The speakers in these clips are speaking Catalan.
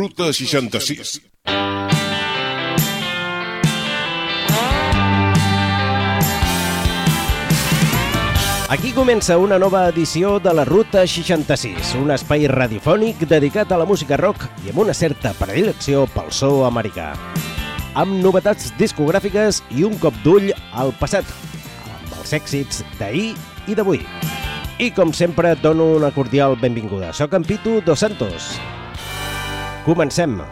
Ruta 66. Aquí comença una nova edició de la Ruta 66, un espai radiofònic dedicat a la música rock i amb una certa predilecció pel so americà. Amb novetats discogràfiques i un cop d'ull al passat, amb els èxits d'ahir i d'avui. I com sempre dono una cordial benvinguda. Soc en Pitu Dos Santos. Comencem.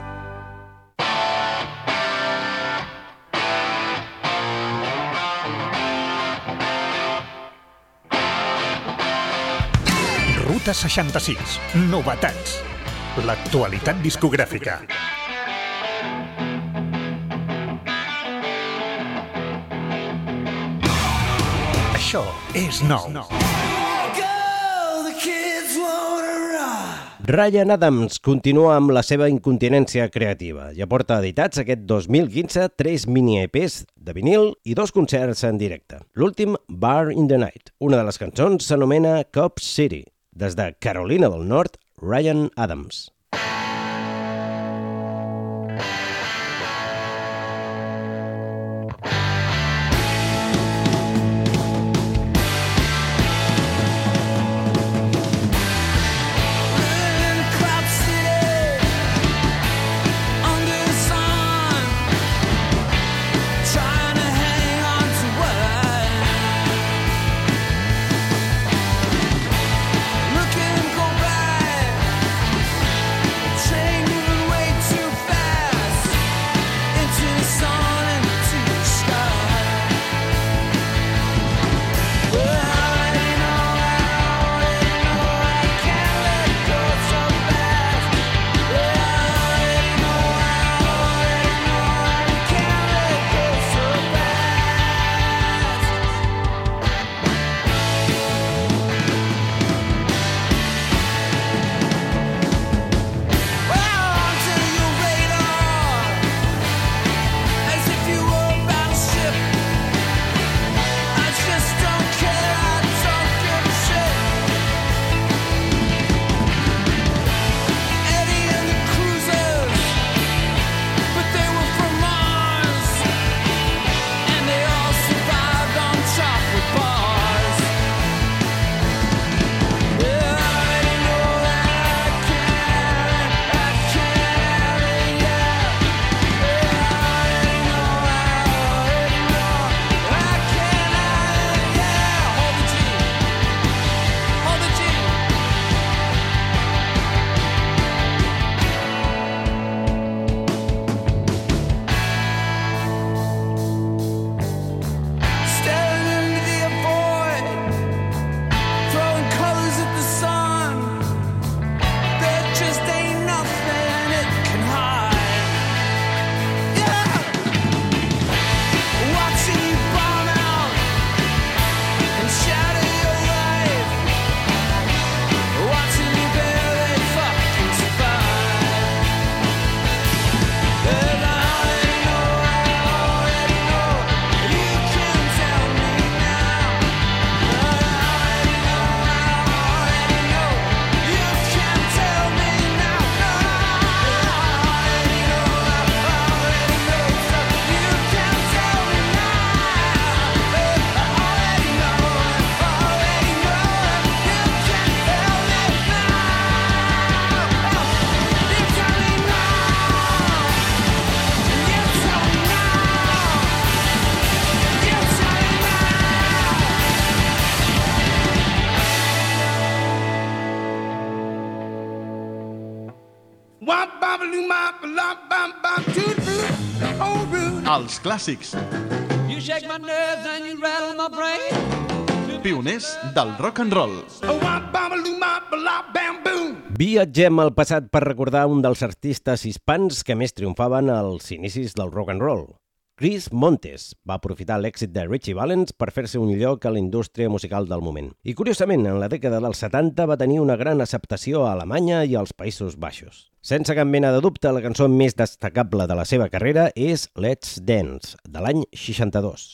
Ruta 66. Novetats. L'actualitat discogràfica. Això és nou. Ryan Adams continua amb la seva incontinència creativa i aporta editats aquest 2015 tres mini-EPs de vinil i dos concerts en directe. L'últim, Bar in the Night. Una de les cançons s'anomena Cop City. Des de Carolina del Nord, Ryan Adams. Clàssics. You shake my nerves and you rattle my brain. Pioners del rock and roll. Viatgem al passat per recordar un dels artistes hispans que més triomfaven als inicis del rock and roll. Chris Montes va aprofitar l'èxit de Richie Valens per fer-se un lloc a la indústria musical del moment. I curiosament, en la dècada dels 70 va tenir una gran acceptació a Alemanya i als Països Baixos. Sense cap mena de dubte, la cançó més destacable de la seva carrera és Let's Dance, de l'any 62.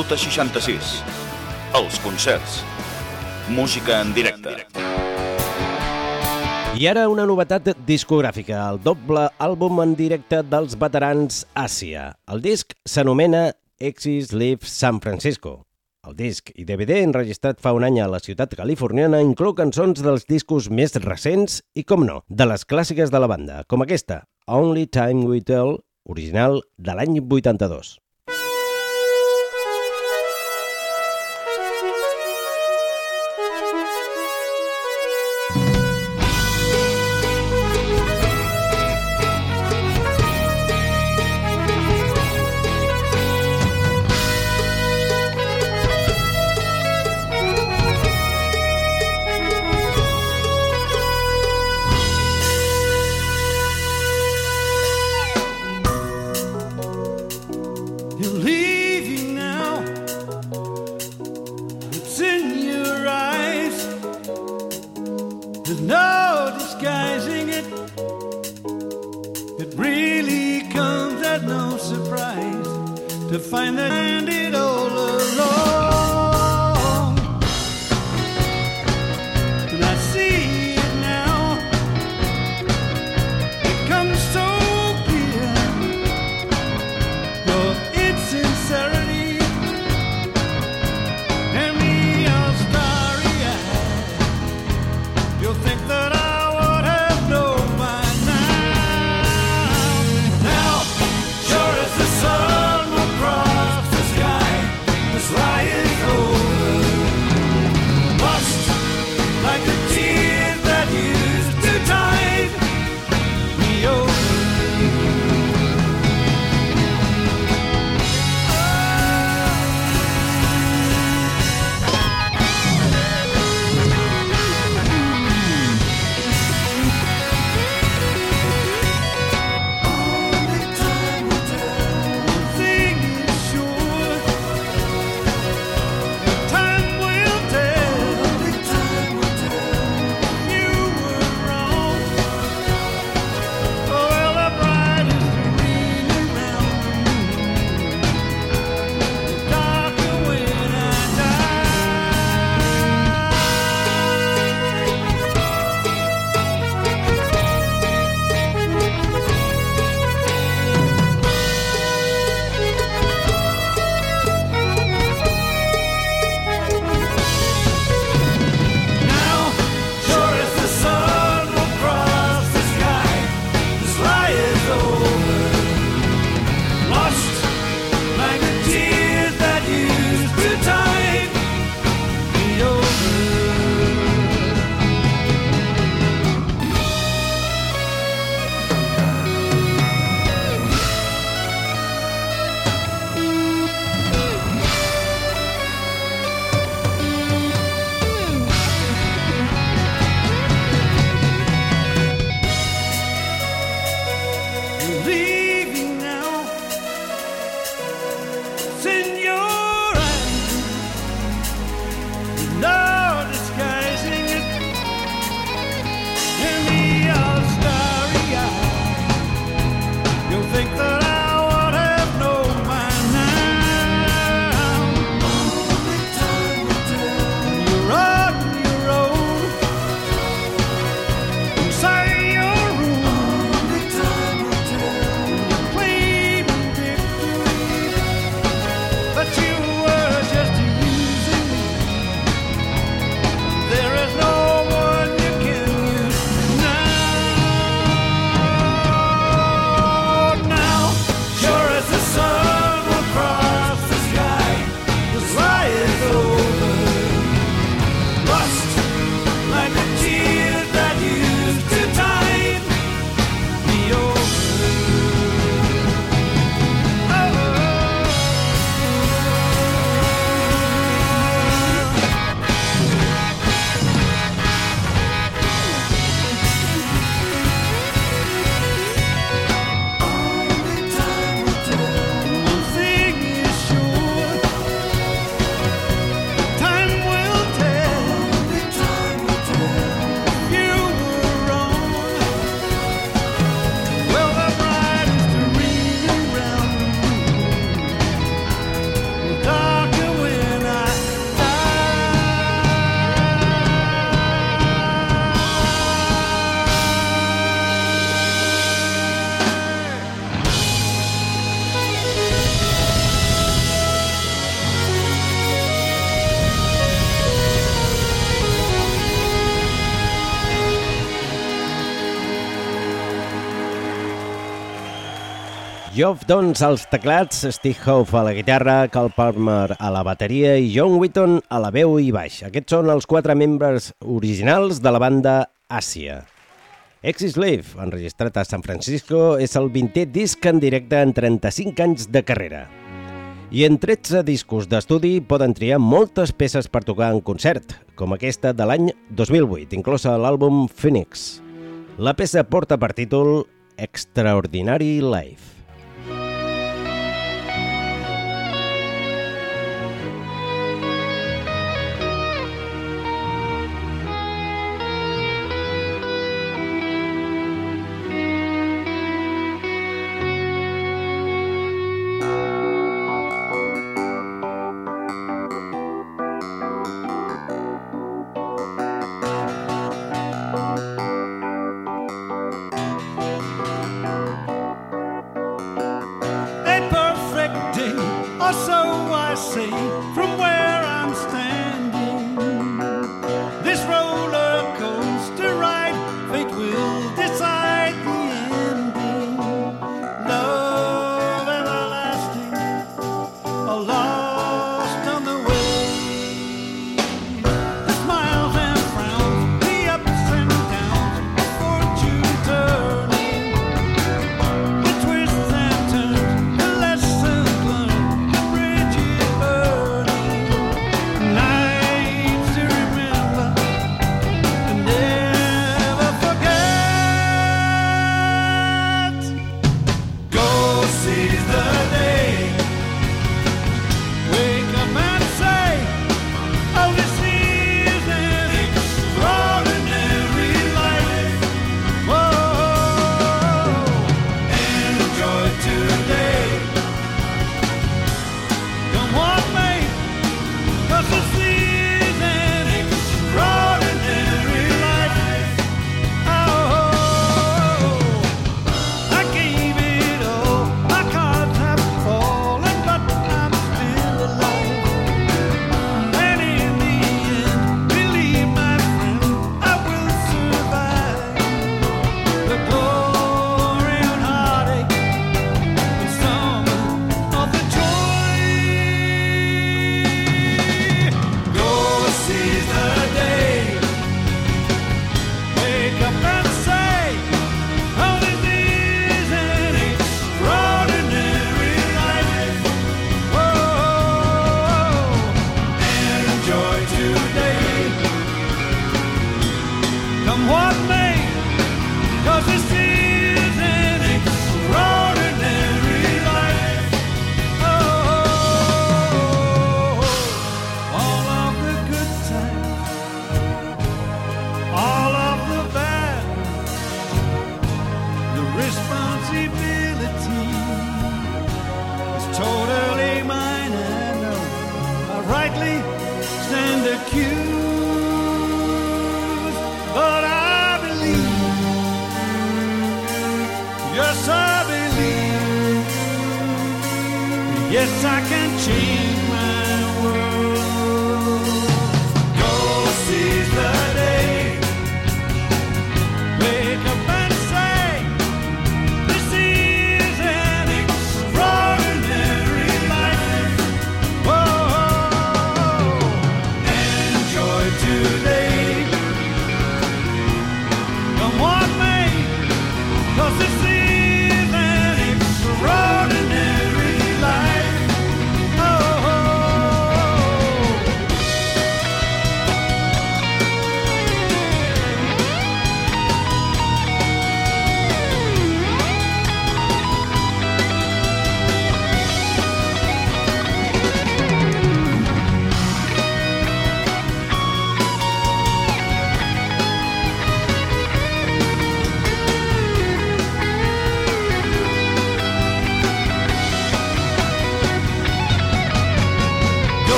Ruta 66. Els concerts. Música en directe. I ara una novetat discogràfica, el doble àlbum en directe dels veterans Àsia. El disc s'anomena Exis Live San Francisco. El disc i DVD enregistrat fa un any a la ciutat californiana inclou cançons dels discos més recents i, com no, de les clàssiques de la banda, com aquesta, Only Time We Tell, original de l'any 82. Find that I Geoff Dons als teclats, Steve Howe a la guitarra, Cal Palmer a la bateria i John Witton a la veu i baix. Aquests són els quatre membres originals de la banda Àsia. Ex-Slave, enregistrat a San Francisco, és el 20è disc en directe en 35 anys de carrera. I en 13 discos d'estudi poden triar moltes peces per tocar en concert, com aquesta de l'any 2008, inclosa l'àlbum Phoenix. La peça porta per títol Extraordinary Life.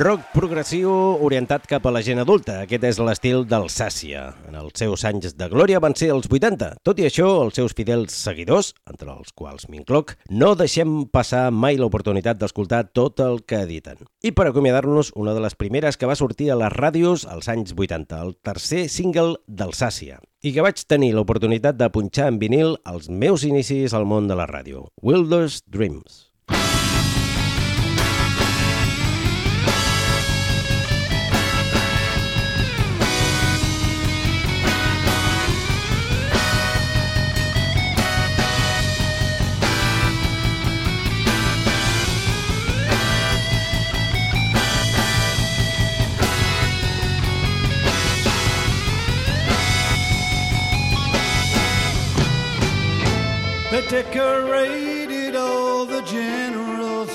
Rock progressiu orientat cap a la gent adulta. Aquest és l'estil del Sàcia. En els seus anys de glòria van ser els 80. Tot i això, els seus fidels seguidors, entre els quals m'incloc, no deixem passar mai l'oportunitat d'escoltar tot el que editen. I per acomiadar-nos, una de les primeres que va sortir a les ràdios als anys 80, el tercer single del Sàcia i que vaig tenir l'oportunitat de punxar en vinil els meus inicis al món de la ràdio. Wildest Dreams. They decorated all the generals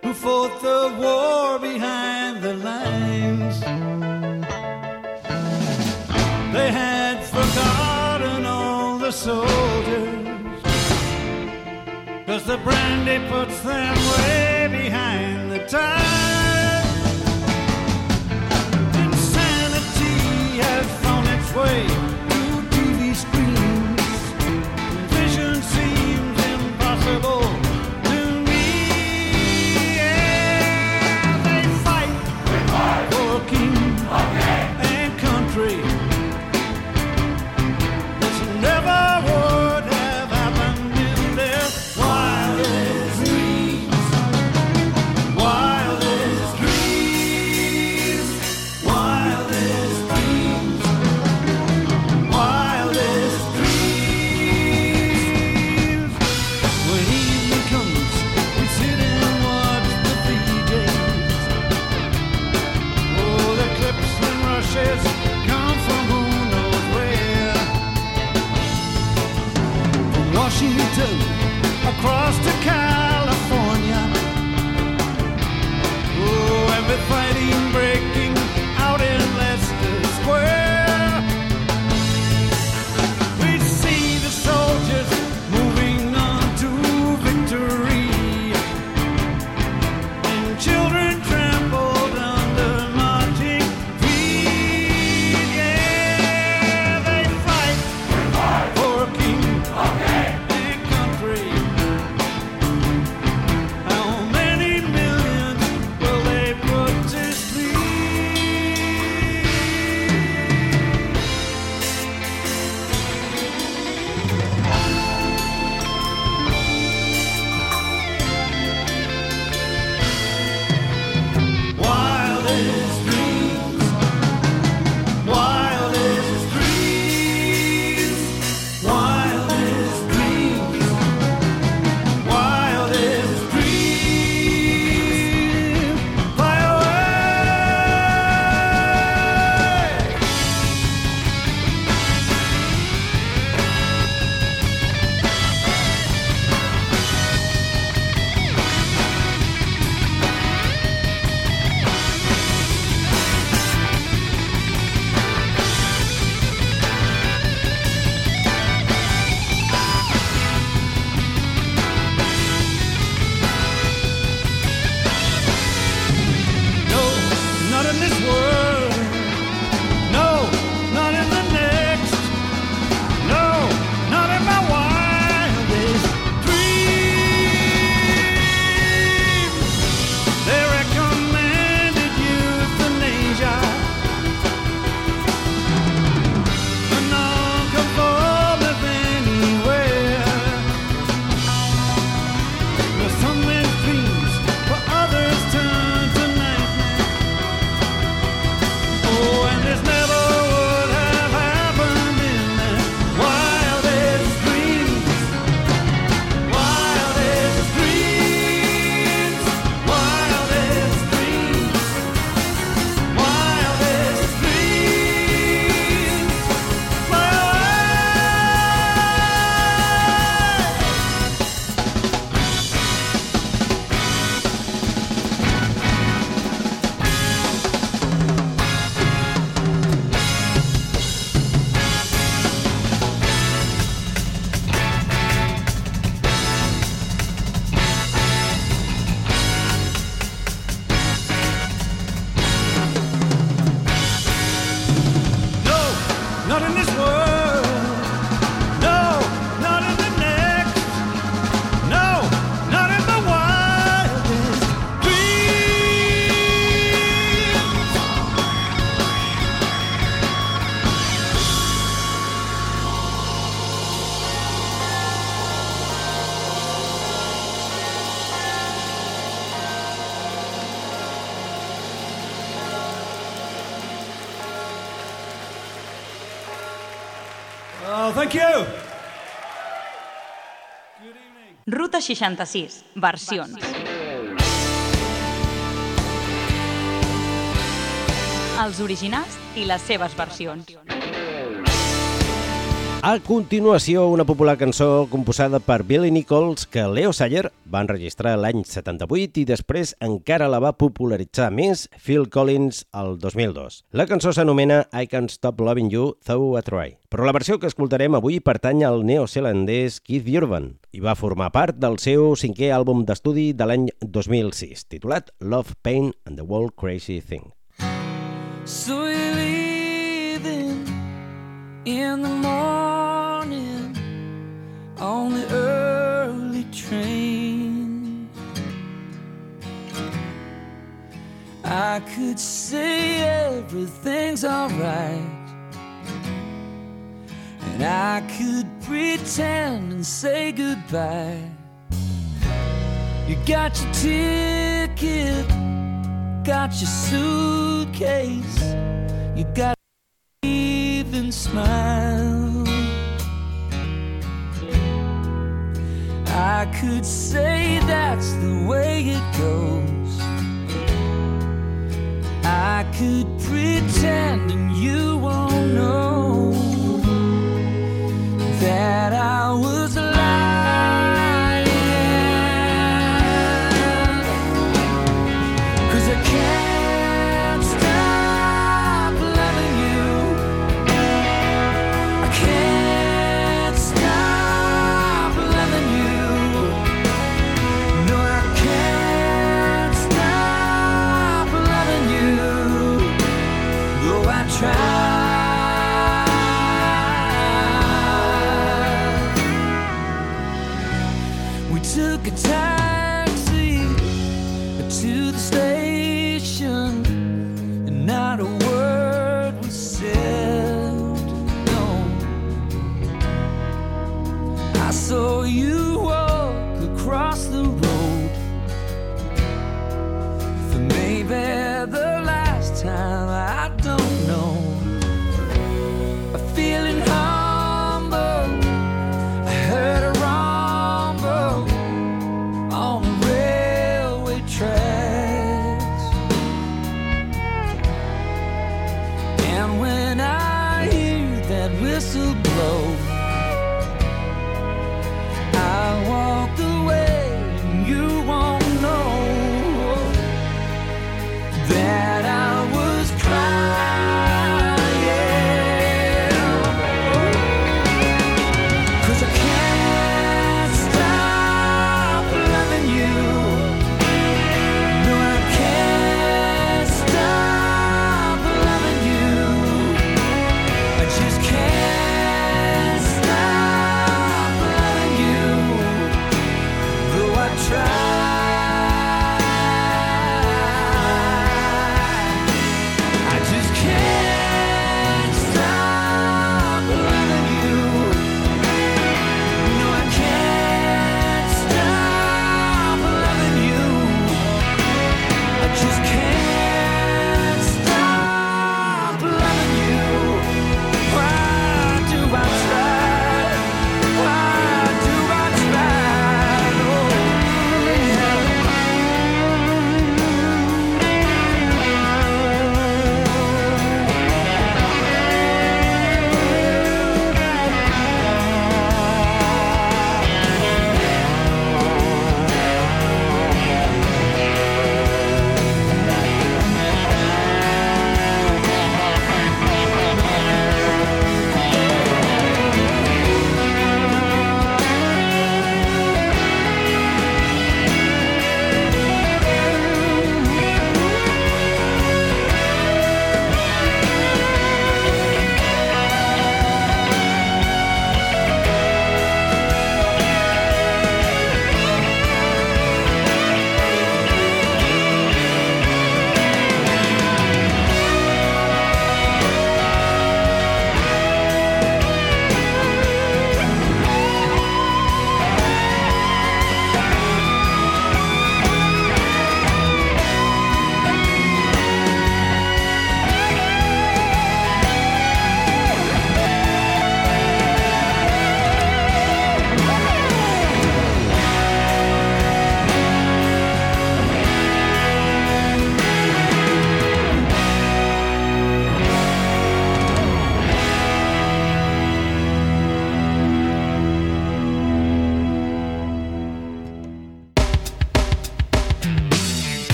who fought the war behind the lines. They had forgotten all the soldiers Cause the brandy puts them way behind the times. 66, versions. Els originals i les seves versions. A continuació, una popular cançó composada per Billy Nichols que Leo Sayer va enregistrar l'any 78 i després encara la va popularitzar més Phil Collins el 2002. La cançó s'anomena I Can't Stop Loving You Though I Try, però la versió que escoltarem avui pertany al neozelandès Keith Urban i va formar part del seu cinquè àlbum d'estudi de l'any 2006, titulat Love, Pain and the World Crazy Thing. So you're leaving in the morning on the early train. I could say everything's alright, and I could pretend and say goodbye. You got your ticket, got your suitcase, you got smile. I could say that's the way it goes. I could pretend and you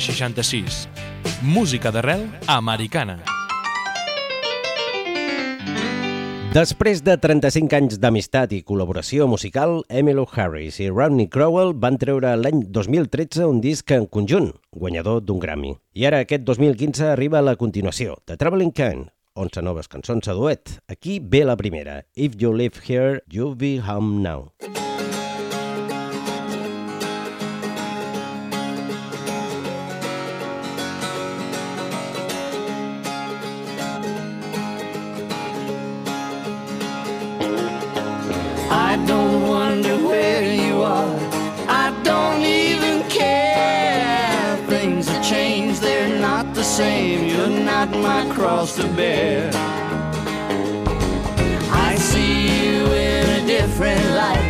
66. Música d'arrel americana. Després de 35 anys d'amistat i col·laboració musical, Emmylou Harris i Rodney Crowell van treure l'any 2013 un disc en conjunt, guanyador d'un Grammy. I ara aquest 2015 arriba la continuació, The Traveling Can, 11 noves cançons a duet. Aquí ve la primera, If You Live Here, You'll Be Home Now. Don't wonder where you are. I don't even care. Things have changed, they're not the same. You're not my cross to bear. I see you in a different light.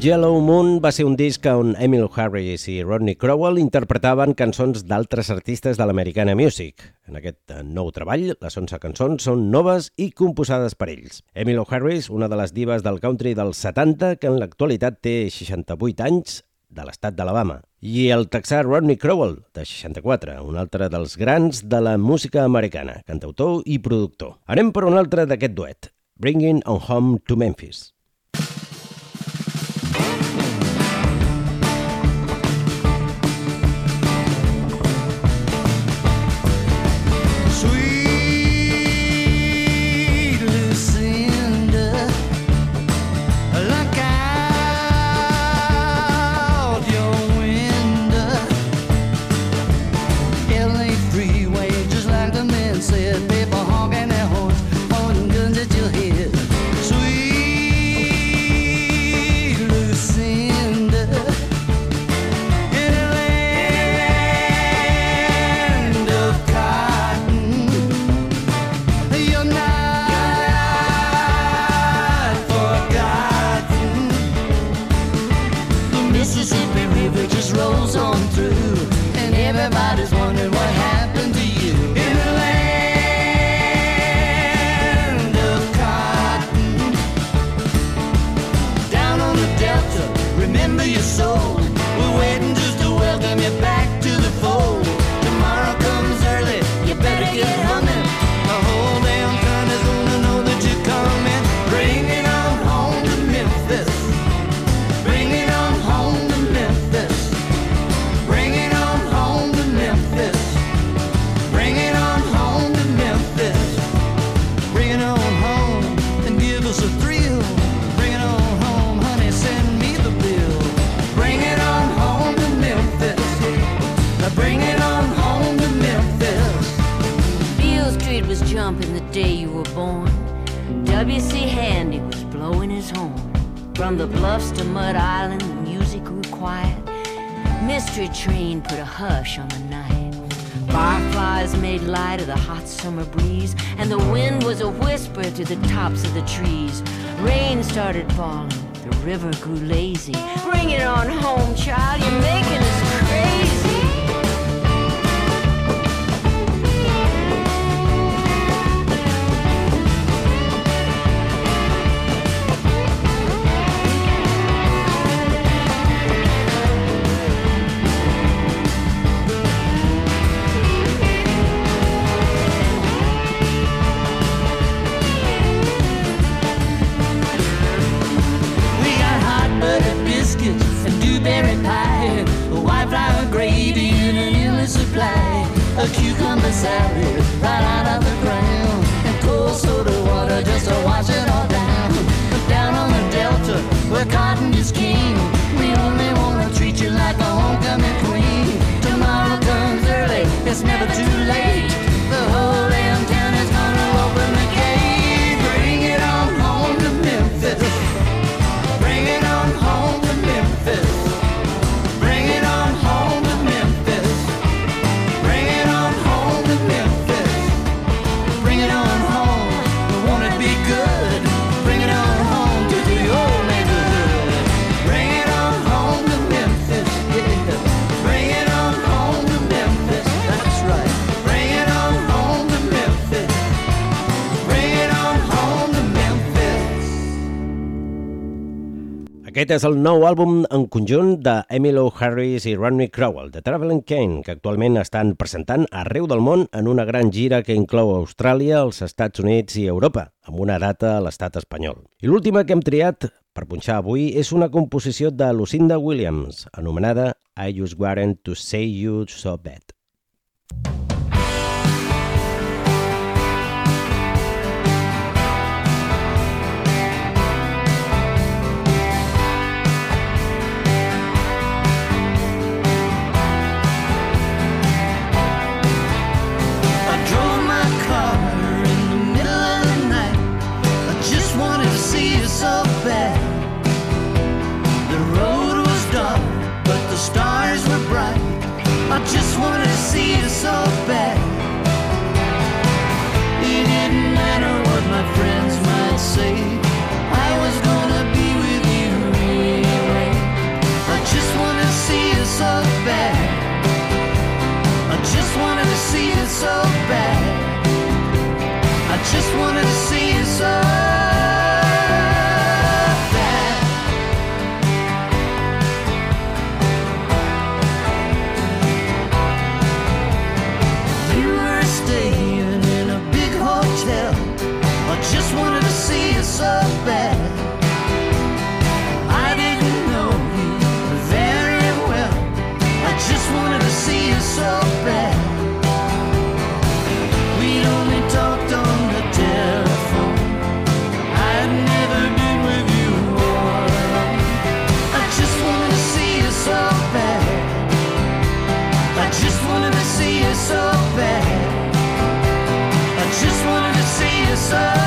Yellow Moon va ser un disc on Emil Harris i Rodney Crowell interpretaven cançons d'altres artistes de l'americana music. En aquest eh, nou treball, les 11 cançons són noves i composades per ells. Emil Harris, una de les divas del country dels 70, que en l'actualitat té 68 anys, de l'estat d'Alabama. I el texà Rodney Crowell, de 64, un altre dels grans de la música americana, cantautor i productor. Anem per un altre d'aquest duet, Bringing on Home to Memphis. cucumber salad right out of the ground. And cold soda water just to wash it all down. But down on the Delta, where cotton is king, we only wanna treat you like a homecoming queen. Tomorrow comes early, it's never too late. Aquest és el nou àlbum en conjunt de Emilio Harris i Ronnie Crowell, de Traveling Kane, que actualment estan presentant arreu del món en una gran gira que inclou Austràlia, els Estats Units i Europa, amb una data a l'estat espanyol. I l'última que hem triat per punxar avui és una composició de Lucinda Williams, anomenada I Just Warrant to Say You So Bad. so bad. sun.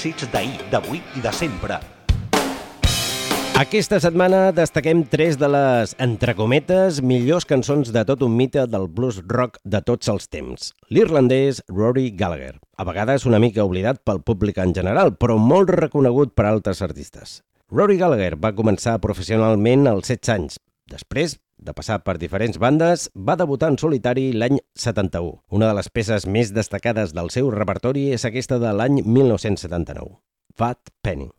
Èxits d'ahir, d'avui i de sempre. Aquesta setmana destaquem tres de les, entre cometes, millors cançons de tot un mite del blues rock de tots els temps. L'irlandès Rory Gallagher, a vegades una mica oblidat pel públic en general, però molt reconegut per altres artistes. Rory Gallagher va començar professionalment als 16 anys. Després de passar per diferents bandes, va debutar en solitari l'any 71. Una de les peces més destacades del seu repertori és aquesta de l'any 1979, Fat Penny.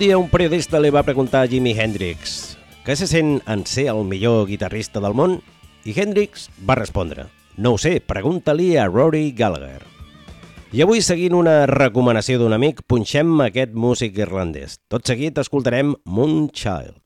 Dia un periodista li va preguntar a Jimi Hendrix què se sent en ser el millor guitarrista del món i Hendrix va respondre no ho sé, pregunta-li a Rory Gallagher. I avui, seguint una recomanació d'un amic, punxem aquest músic irlandès. Tot seguit escoltarem Moonchild.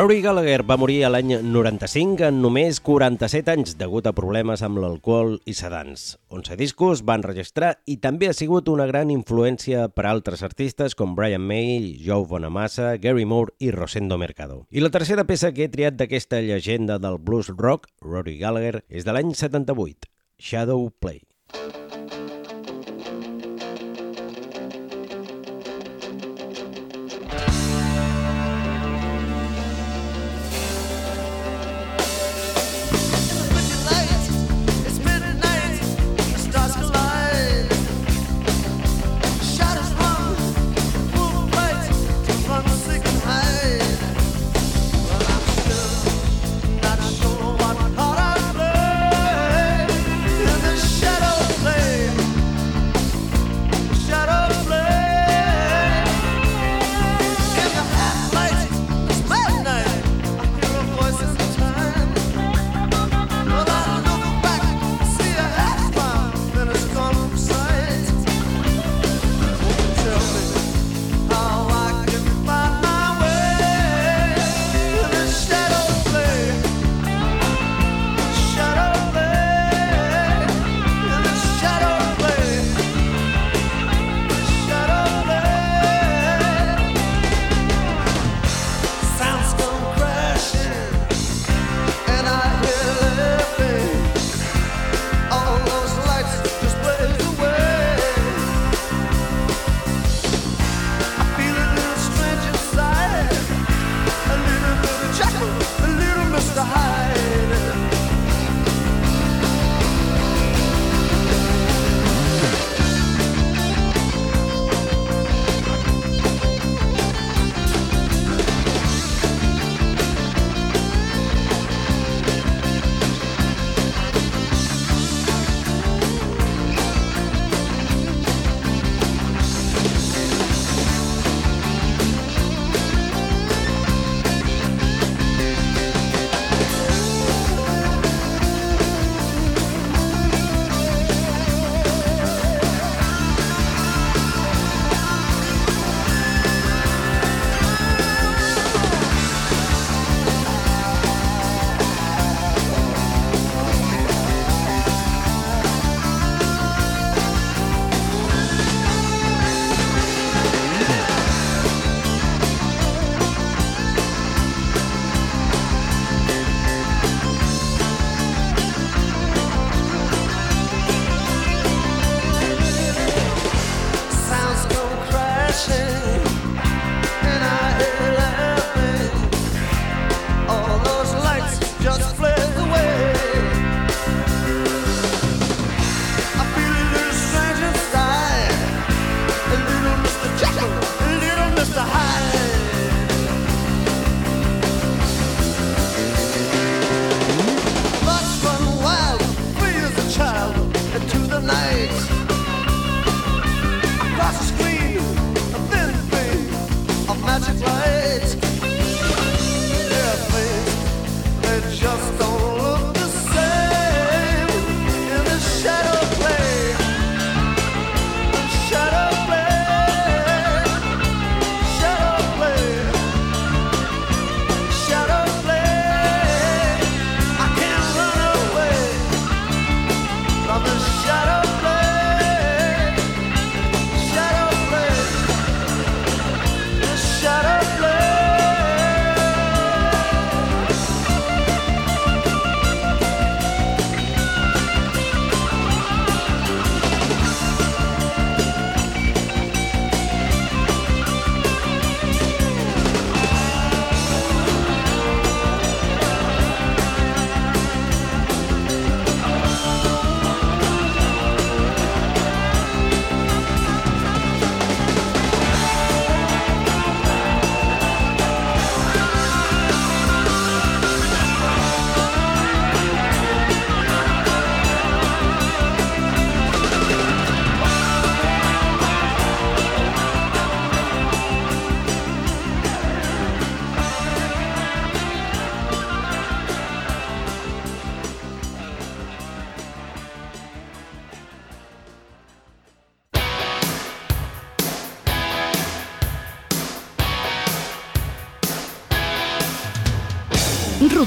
Rory Gallagher va morir a l'any 95 en només 47 anys degut a problemes amb l'alcohol i sedants. 11 discos van registrar i també ha sigut una gran influència per a altres artistes com Brian May, Joe Bonamassa, Gary Moore i Rosendo Mercado. I la tercera peça que he triat d'aquesta llegenda del blues rock, Rory Gallagher, és de l'any 78, Shadow Play.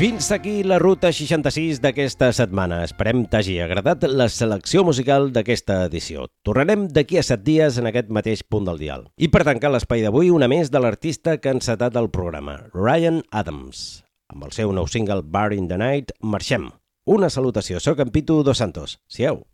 Fins aquí la ruta 66 d'aquesta setmana. Esperem t'hagi agradat la selecció musical d'aquesta edició. Tornarem d'aquí a set dies en aquest mateix punt del dial. I per tancar l'espai d'avui, una més de l'artista que ha encetat el programa, Ryan Adams. Amb el seu nou single Bar in the Night, marxem. Una salutació, soc en Pitu Dos Santos. Siau.